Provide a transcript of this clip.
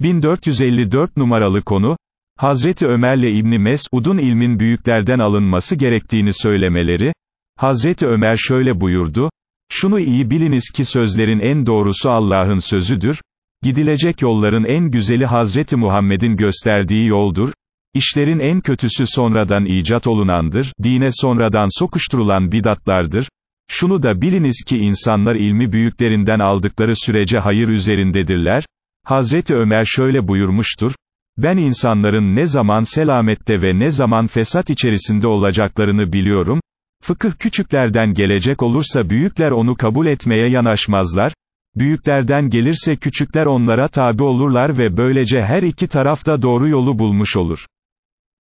1454 numaralı konu, Hazreti Ömer'le İbni Mesud'un ilmin büyüklerden alınması gerektiğini söylemeleri, Hazreti Ömer şöyle buyurdu, şunu iyi biliniz ki sözlerin en doğrusu Allah'ın sözüdür, gidilecek yolların en güzeli Hazreti Muhammed'in gösterdiği yoldur, işlerin en kötüsü sonradan icat olunandır, dine sonradan sokuşturulan bidatlardır, şunu da biliniz ki insanlar ilmi büyüklerinden aldıkları sürece hayır üzerindedirler, Hazreti Ömer şöyle buyurmuştur, ben insanların ne zaman selamette ve ne zaman fesat içerisinde olacaklarını biliyorum, fıkıh küçüklerden gelecek olursa büyükler onu kabul etmeye yanaşmazlar, büyüklerden gelirse küçükler onlara tabi olurlar ve böylece her iki taraf da doğru yolu bulmuş olur.